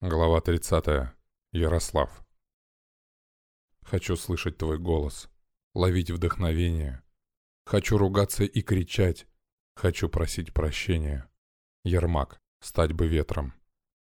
Глава 30. Ярослав. Хочу слышать твой голос, ловить вдохновение. Хочу ругаться и кричать. Хочу просить прощения. Ермак, стать бы ветром.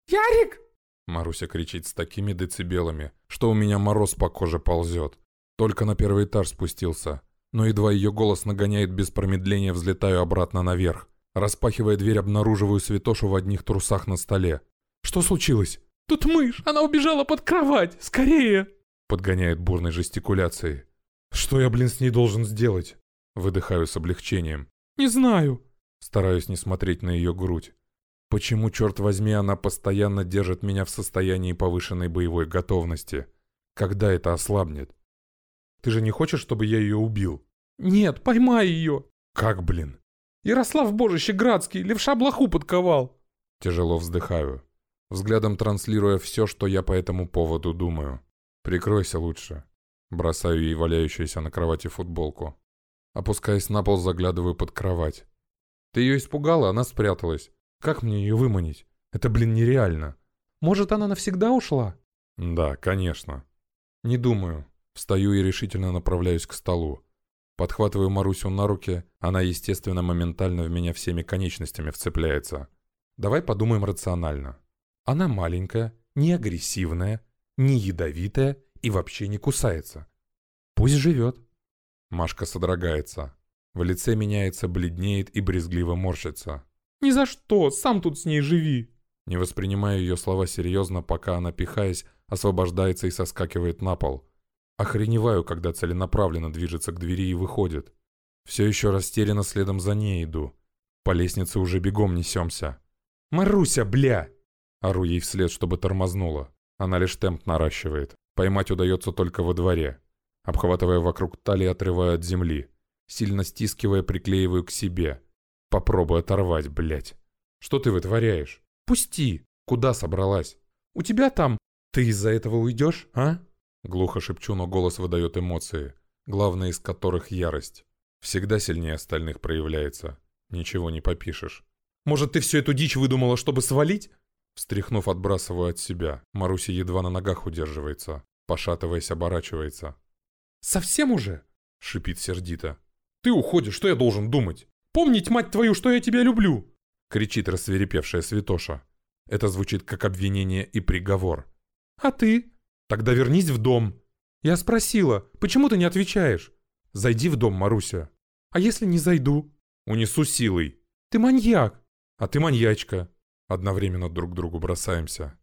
«Ярик!» Маруся кричит с такими децибелами, что у меня мороз по коже ползет. Только на первый этаж спустился, но едва ее голос нагоняет без промедления, взлетаю обратно наверх. Распахивая дверь, обнаруживаю Святошу в одних трусах на столе. Что случилось?» «Тут мышь! Она убежала под кровать! Скорее!» Подгоняет бурной жестикуляцией. «Что я, блин, с ней должен сделать?» Выдыхаю с облегчением. «Не знаю». Стараюсь не смотреть на ее грудь. Почему, черт возьми, она постоянно держит меня в состоянии повышенной боевой готовности? Когда это ослабнет? Ты же не хочешь, чтобы я ее убил? «Нет, поймай ее!» Как, блин? «Ярослав Божище Градский, левша блоху подковал!» Тяжело вздыхаю взглядом транслируя все, что я по этому поводу думаю. «Прикройся лучше». Бросаю ей валяющуюся на кровати футболку. Опускаясь на пол, заглядываю под кровать. «Ты ее испугала, она спряталась. Как мне ее выманить? Это, блин, нереально». «Может, она навсегда ушла?» «Да, конечно». «Не думаю». Встаю и решительно направляюсь к столу. Подхватываю Марусю на руки, она, естественно, моментально в меня всеми конечностями вцепляется. Давай подумаем рационально. Она маленькая, не агрессивная, не ядовитая и вообще не кусается. Пусть живет. Машка содрогается. В лице меняется, бледнеет и брезгливо морщится. «Ни за что! Сам тут с ней живи!» Не воспринимаю ее слова серьезно, пока она, пихаясь, освобождается и соскакивает на пол. Охреневаю, когда целенаправленно движется к двери и выходит. Все еще растерянно следом за ней иду. По лестнице уже бегом несемся. «Маруся, бля!» Ору ей вслед, чтобы тормознула. Она лишь темп наращивает. Поймать удается только во дворе. Обхватывая вокруг талии, отрываю от земли. Сильно стискивая, приклеиваю к себе. Попробуй оторвать, блядь. Что ты вытворяешь? Пусти! Куда собралась? У тебя там... Ты из-за этого уйдешь, а? Глухо шепчу, но голос выдает эмоции, главная из которых ярость. Всегда сильнее остальных проявляется. Ничего не попишешь. Может, ты всю эту дичь выдумала, чтобы свалить? Встряхнув, отбрасываю от себя. Маруся едва на ногах удерживается. Пошатываясь, оборачивается. «Совсем уже?» — шипит сердито. «Ты уходишь, что я должен думать?» «Помнить, мать твою, что я тебя люблю!» — кричит рассверепевшая святоша. Это звучит как обвинение и приговор. «А ты?» «Тогда вернись в дом!» «Я спросила, почему ты не отвечаешь?» «Зайди в дом, Маруся!» «А если не зайду?» «Унесу силой!» «Ты маньяк!» «А ты маньячка!» Одновременно друг к другу бросаемся.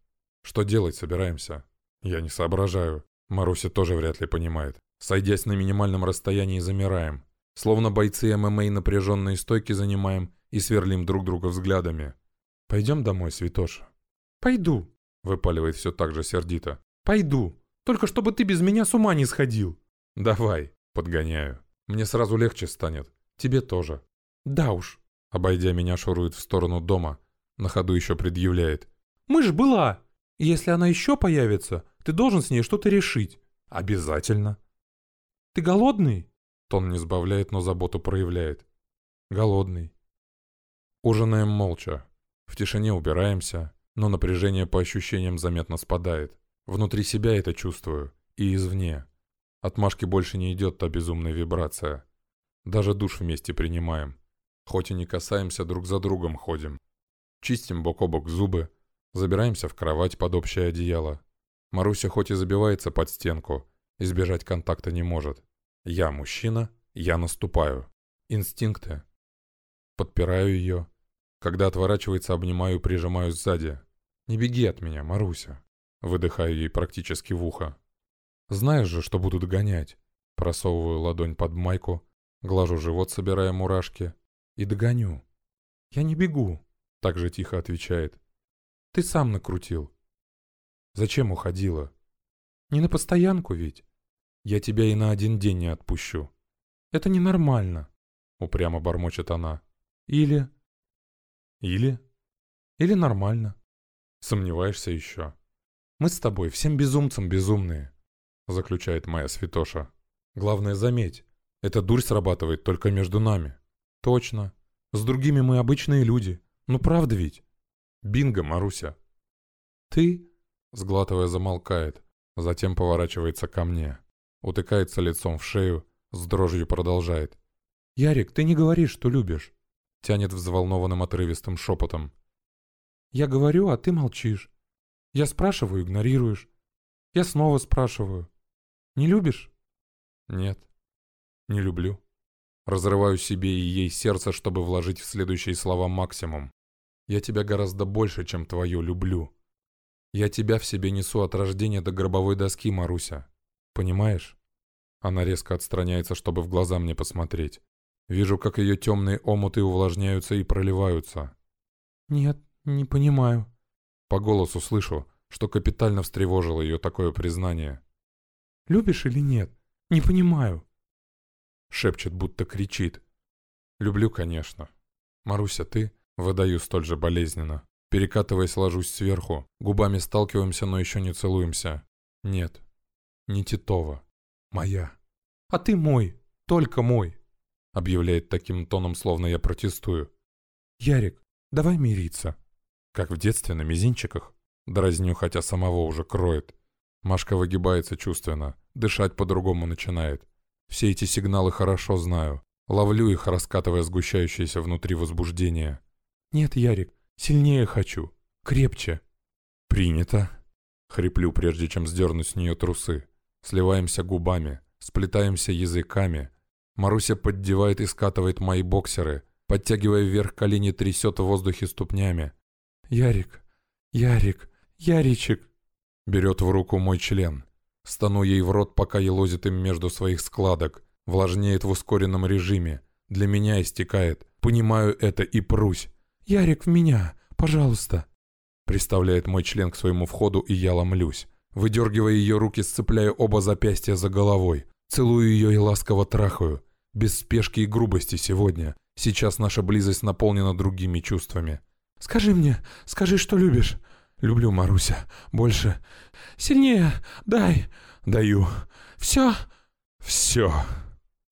Что делать собираемся? Я не соображаю. Маруся тоже вряд ли понимает. Сойдясь на минимальном расстоянии, замираем. Словно бойцы ММА напряженные стойки занимаем и сверлим друг друга взглядами. «Пойдем домой, Святоша?» «Пойду», — выпаливает все так же сердито. «Пойду. Только чтобы ты без меня с ума не сходил». «Давай», — подгоняю. «Мне сразу легче станет. Тебе тоже». «Да уж». Обойдя меня, шурует в сторону дома, на ходу еще предъявляет. «Мышь была! Если она еще появится, ты должен с ней что-то решить». «Обязательно». «Ты голодный?» Тон не сбавляет, но заботу проявляет. «Голодный». Ужинаем молча. В тишине убираемся, но напряжение по ощущениям заметно спадает. Внутри себя это чувствую. И извне. От Машки больше не идет та безумная вибрация. Даже душ вместе принимаем. Хоть и не касаемся, друг за другом ходим. Чистим бок о бок зубы, забираемся в кровать под общее одеяло. Маруся хоть и забивается под стенку, избежать контакта не может. Я мужчина, я наступаю. Инстинкты. Подпираю ее. Когда отворачивается, обнимаю прижимаю сзади. «Не беги от меня, Маруся!» Выдыхаю ей практически в ухо. «Знаешь же, что будут гонять!» Просовываю ладонь под майку, глажу живот, собирая мурашки. И догоню. «Я не бегу!» Так же тихо отвечает. Ты сам накрутил. Зачем уходила? Не на постоянку ведь. Я тебя и на один день не отпущу. Это ненормально. Упрямо бормочет она. Или... Или? Или нормально. Сомневаешься еще? Мы с тобой всем безумцам безумные, заключает моя святоша. Главное заметь, эта дурь срабатывает только между нами. Точно. С другими мы обычные люди. Ну правда ведь? Бинго, Маруся. ты...» Сглатывая, замолкает, затем поворачивается ко мне. Утыкается лицом в шею, с дрожью продолжает. «Ярик, ты не говоришь, что любишь». Тянет взволнованным отрывистым шепотом. «Я говорю, а ты молчишь. Я спрашиваю, игнорируешь. Я снова спрашиваю. Не любишь?» «Нет, не люблю». Разрываю себе и ей сердце, чтобы вложить в следующие слова максимум. «Я тебя гораздо больше, чем твое люблю. Я тебя в себе несу от рождения до гробовой доски, Маруся. Понимаешь?» Она резко отстраняется, чтобы в глаза мне посмотреть. Вижу, как ее темные омуты увлажняются и проливаются. «Нет, не понимаю». По голосу слышу, что капитально встревожило ее такое признание. «Любишь или нет? Не понимаю». Шепчет, будто кричит. «Люблю, конечно. Маруся, ты?» Выдаю столь же болезненно. Перекатываясь, ложусь сверху. Губами сталкиваемся, но еще не целуемся. Нет. Не Титова. Моя. «А ты мой. Только мой», — объявляет таким тоном, словно я протестую. «Ярик, давай мириться». Как в детстве на мизинчиках. Дразню, хотя самого уже кроет. Машка выгибается чувственно, дышать по-другому начинает. Все эти сигналы хорошо знаю. Ловлю их, раскатывая сгущающееся внутри возбуждение. «Нет, Ярик, сильнее хочу. Крепче». «Принято». Хриплю, прежде чем сдернуть с нее трусы. Сливаемся губами, сплетаемся языками. Маруся поддевает и скатывает мои боксеры, подтягивая вверх колени, трясет в воздухе ступнями. «Ярик, Ярик, Яричек!» Берет в руку мой член. Стану ей в рот, пока елозит им между своих складок. Влажнеет в ускоренном режиме. Для меня истекает. Понимаю это и прусь. «Ярик, в меня! Пожалуйста!» Приставляет мой член к своему входу, и я ломлюсь. Выдергивая ее руки, сцепляю оба запястья за головой. Целую ее и ласково трахаю. Без спешки и грубости сегодня. Сейчас наша близость наполнена другими чувствами. «Скажи мне, скажи, что любишь». «Люблю, Маруся. Больше». «Сильнее. Дай». «Даю». «Все». «Все».